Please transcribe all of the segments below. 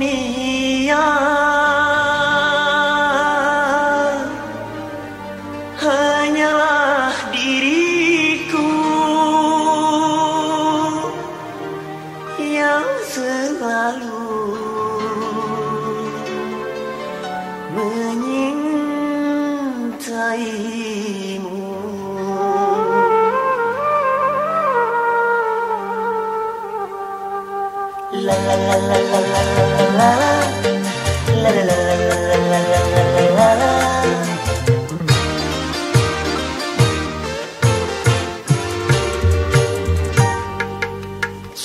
দুনিয়া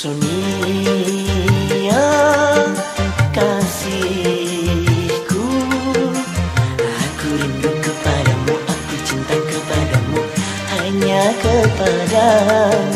Sonia kasihku Aku rindu kepadamu, aku cinta kepadamu Hanya kepadamu.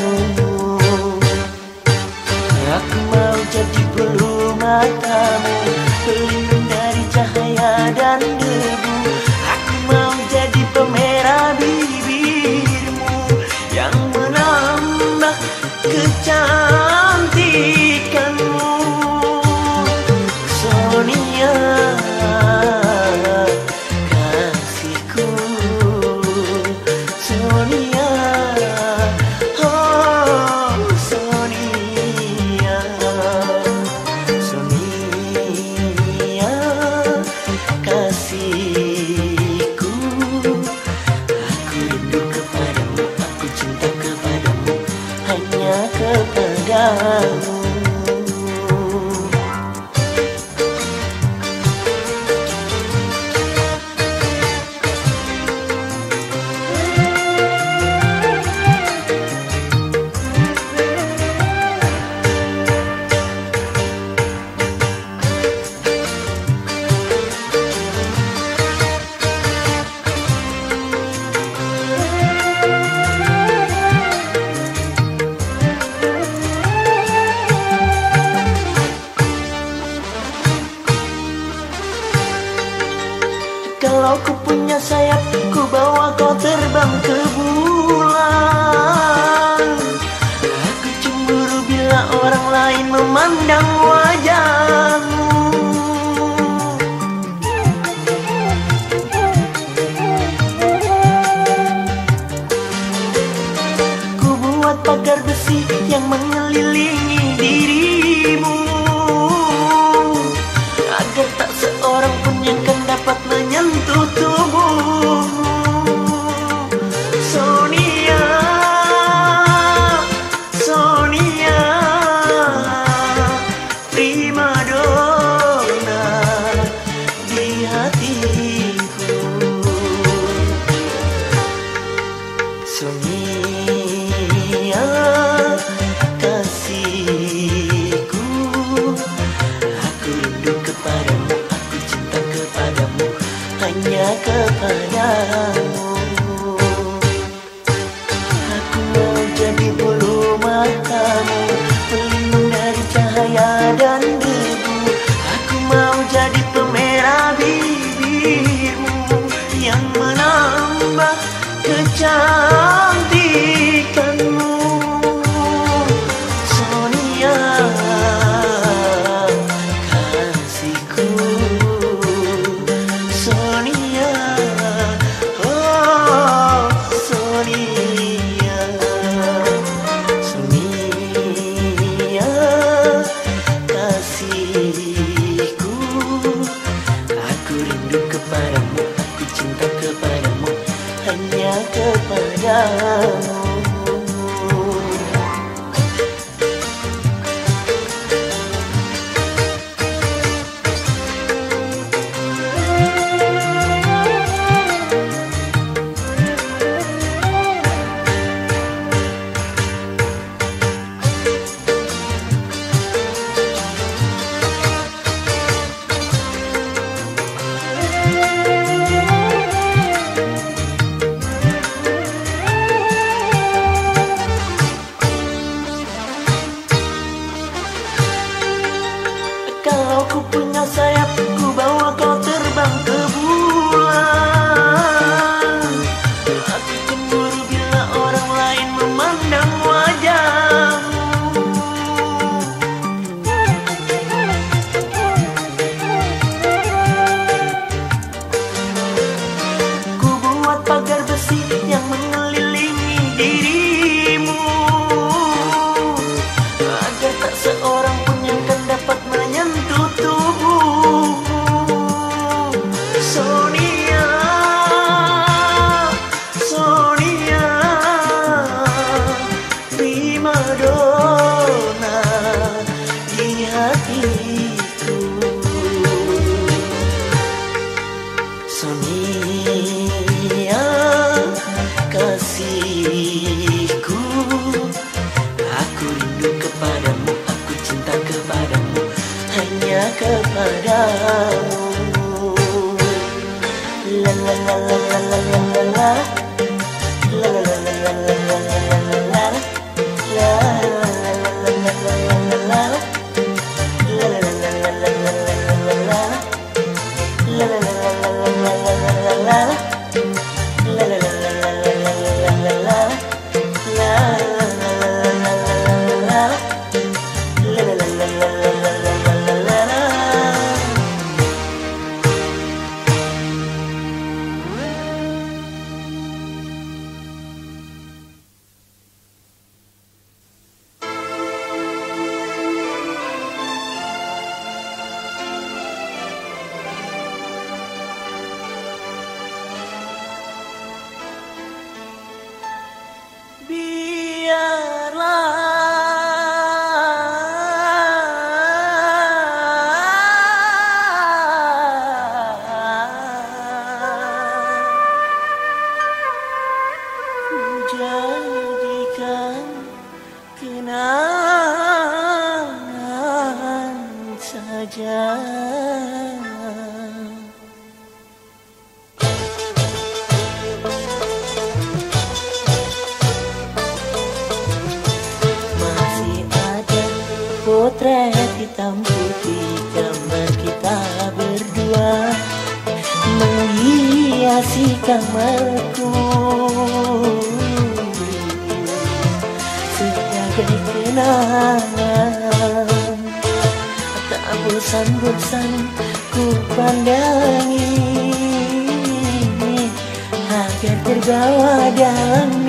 jalan.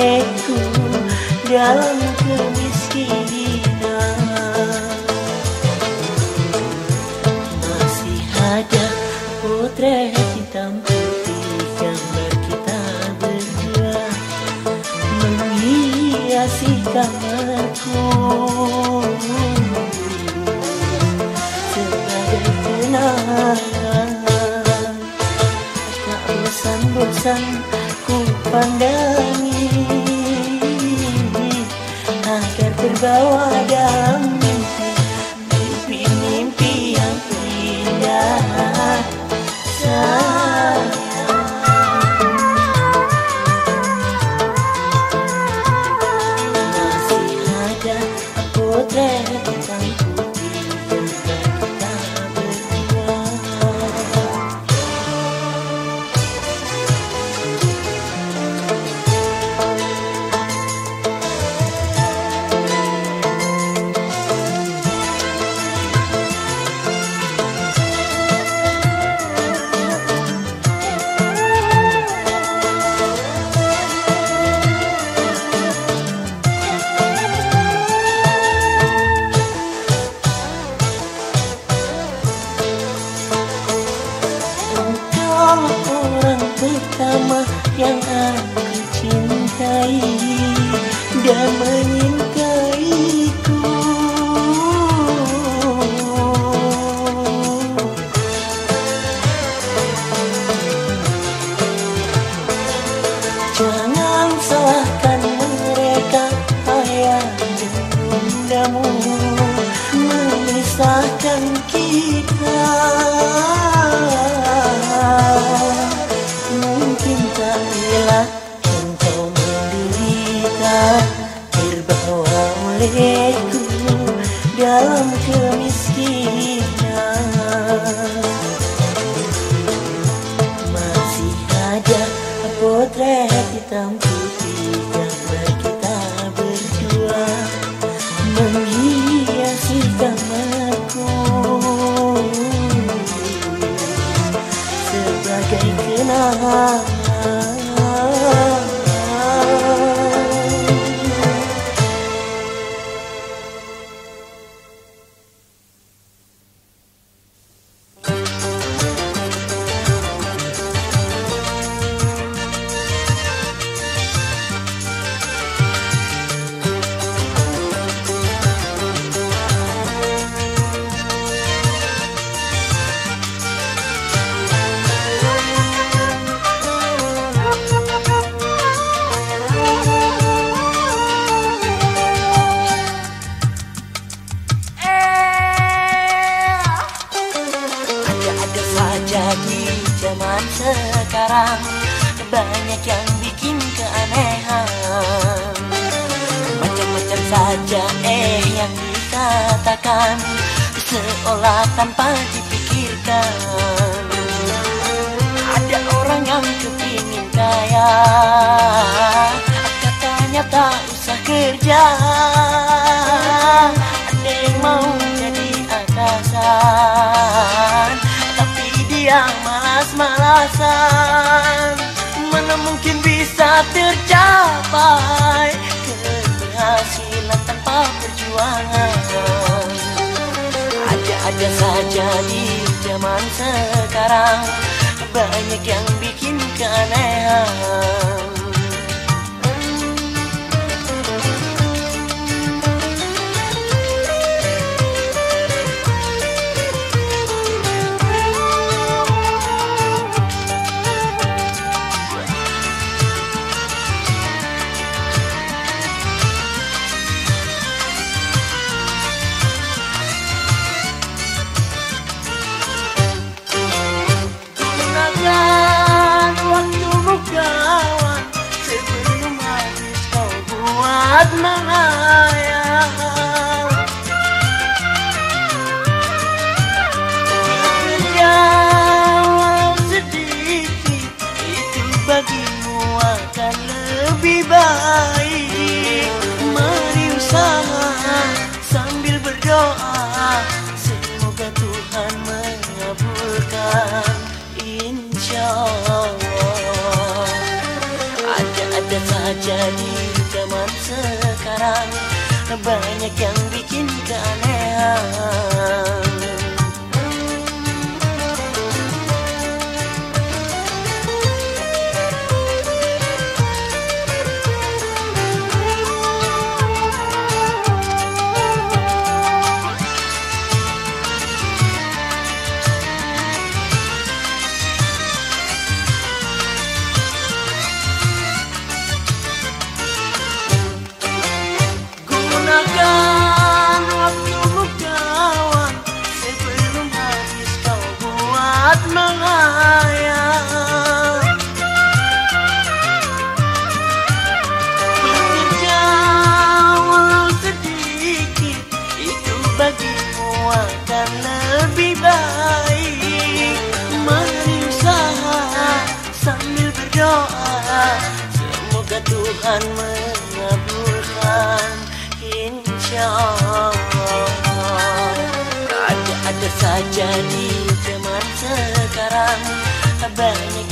Olehku dalam kemiskinan. Ada-ada saja di zaman sekarang. Banyak yang bikin keanehan. Macam-macam saja eh yang dikatakan. Seolah tanpa dipikirkan. Ada orang yang kepingin kaya. Katanya tak usah kerja. Ada yang mau jadi atasan Dia malas-malasan Mana mungkin bisa tercapai Keberhasilan tanpa perjuangan. Ada-ada saja di zaman sekarang Banyak yang bikin keanehan mengayal. Bekerja walau sedikit Itu bagimu akan lebih baik. Mari usaha sambil berdoa. Semoga Tuhan mengabulkan. Insya Allah. Ada-ada saja di sekarang. Banyak yang bikin keanehan Saja di zaman sekarang. Banyak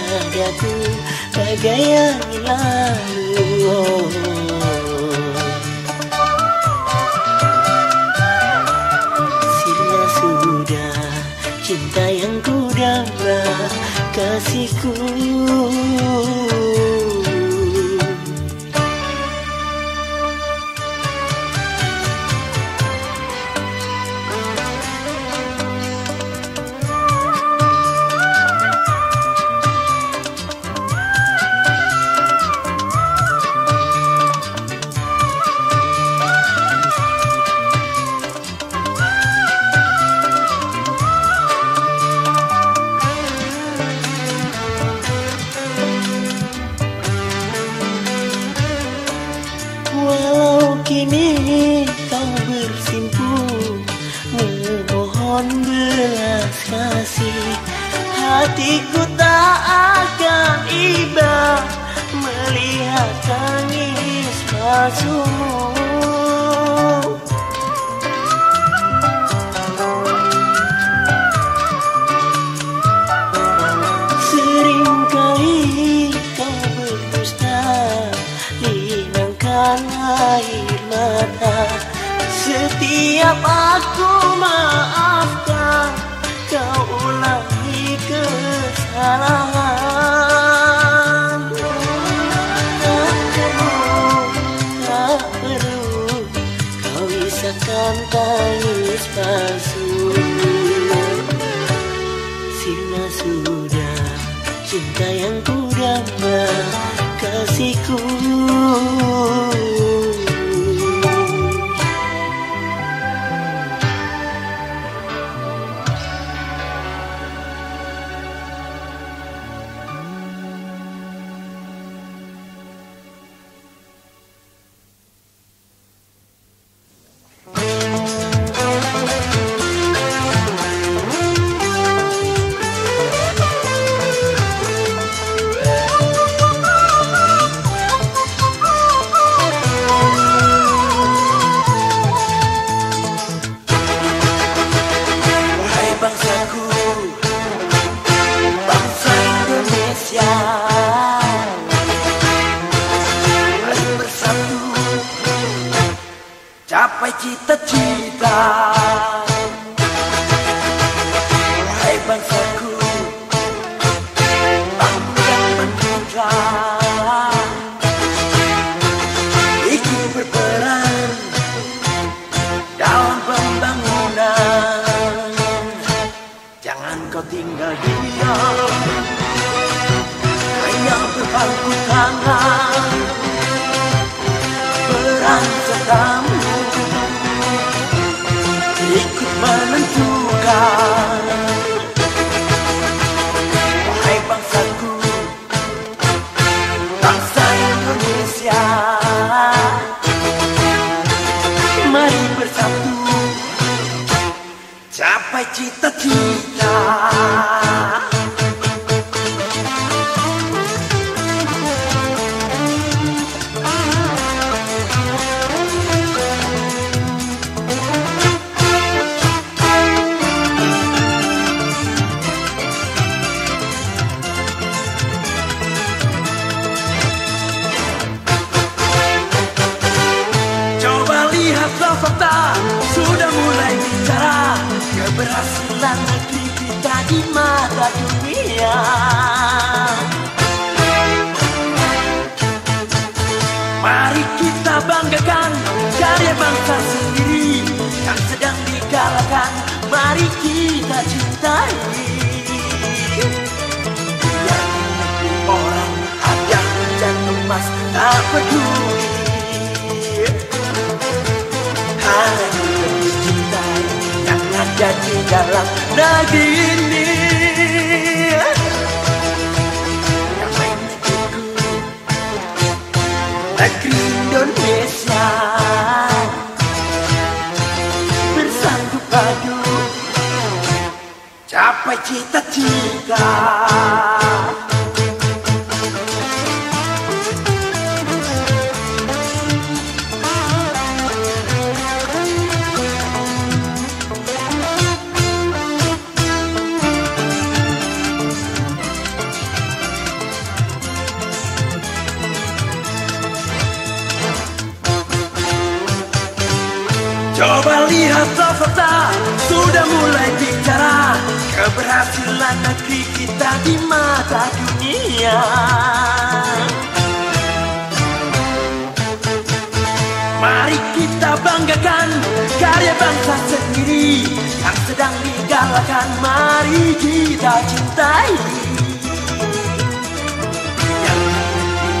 bahagiaku Bagai angin lalu. Bila sudah cinta yang kudamba Kasihku. dalam tangis palsu Sirna sudah cinta yang ku damba kasihku Capacita-tica Keberhasilan negeri kita di mata dunia. Mari kita banggakan karya bangsa sendiri Yang sedang digalakan. Mari kita cintai. Yang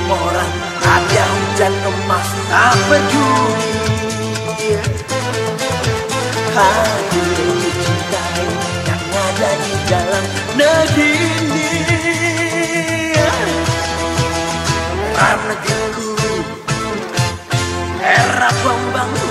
orang ada hujan emas tak peduli. Hadir nadini Karena ganggu Era pembangun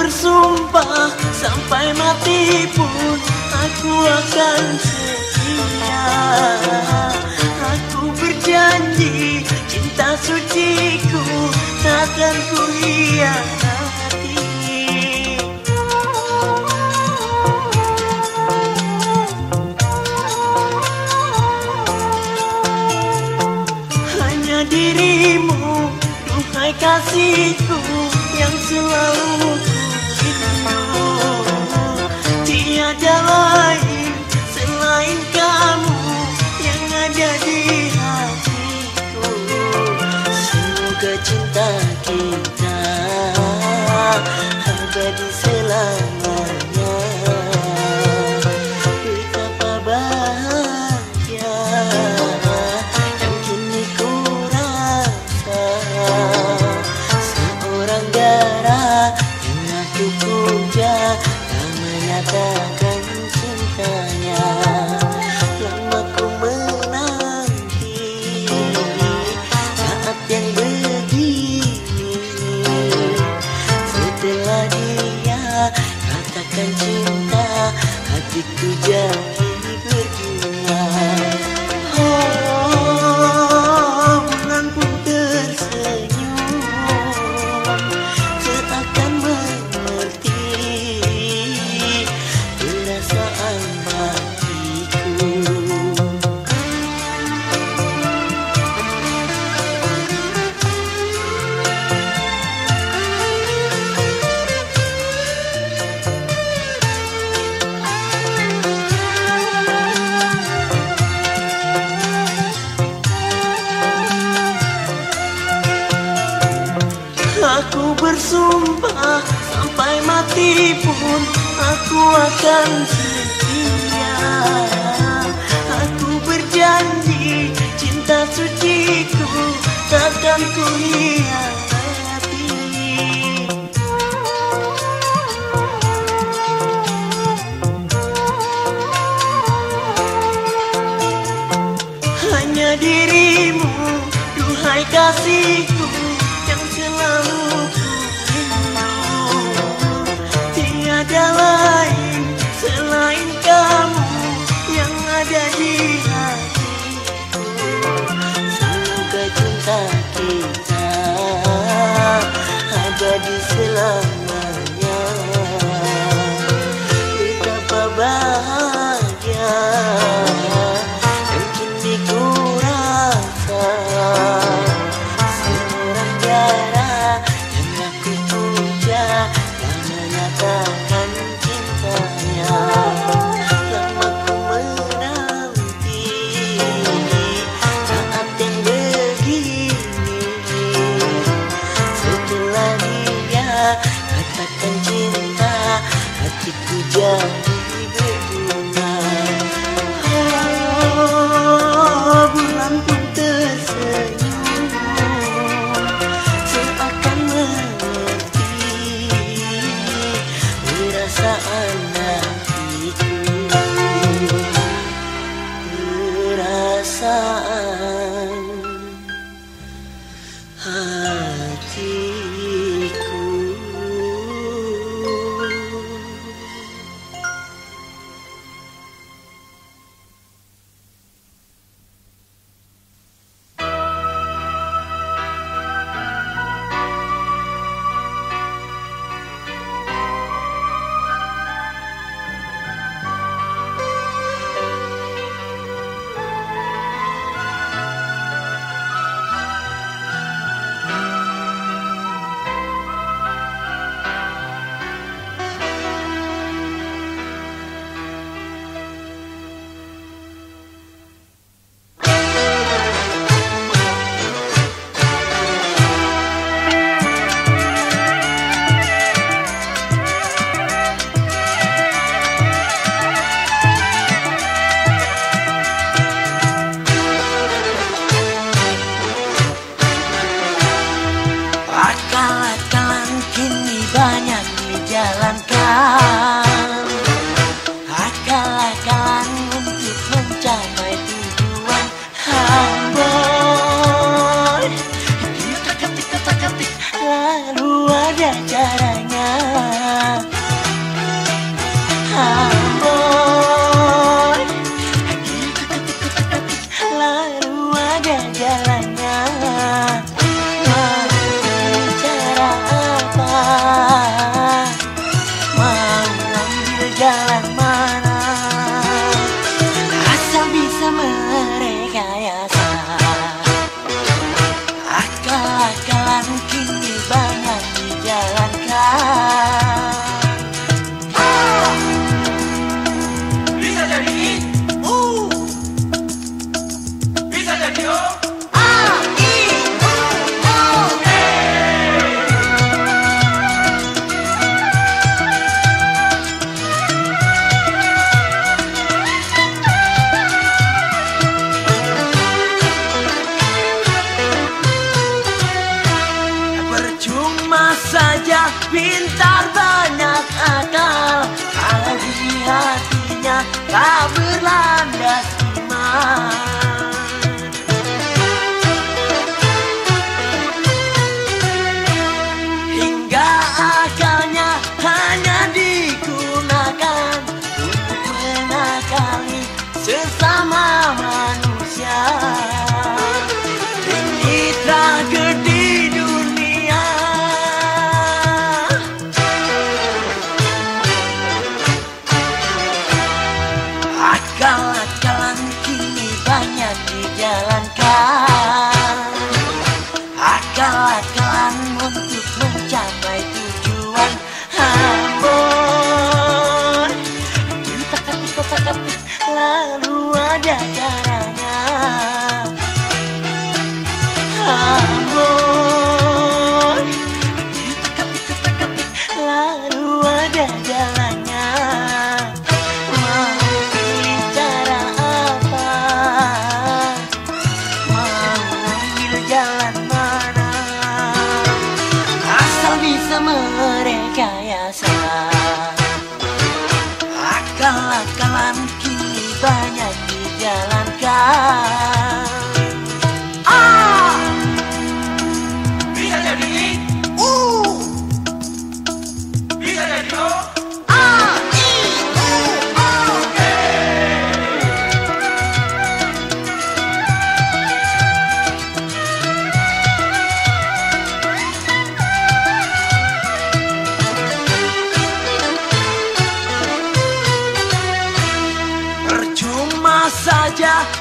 bersumpah sampai mati pun aku akan setia. Aku berjanji cinta suci ku takkan ku hati Hanya dirimu, duhai kasihku yang selalu high Aku berjanji cinta suciku takkan ku hias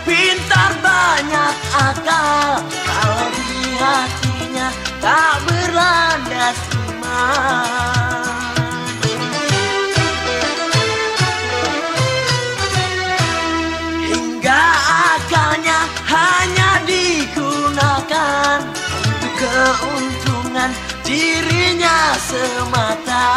Pintar banyak akal Kalau di hatinya tak berlandas iman. Hingga akalnya hanya digunakan Untuk keuntungan dirinya semata.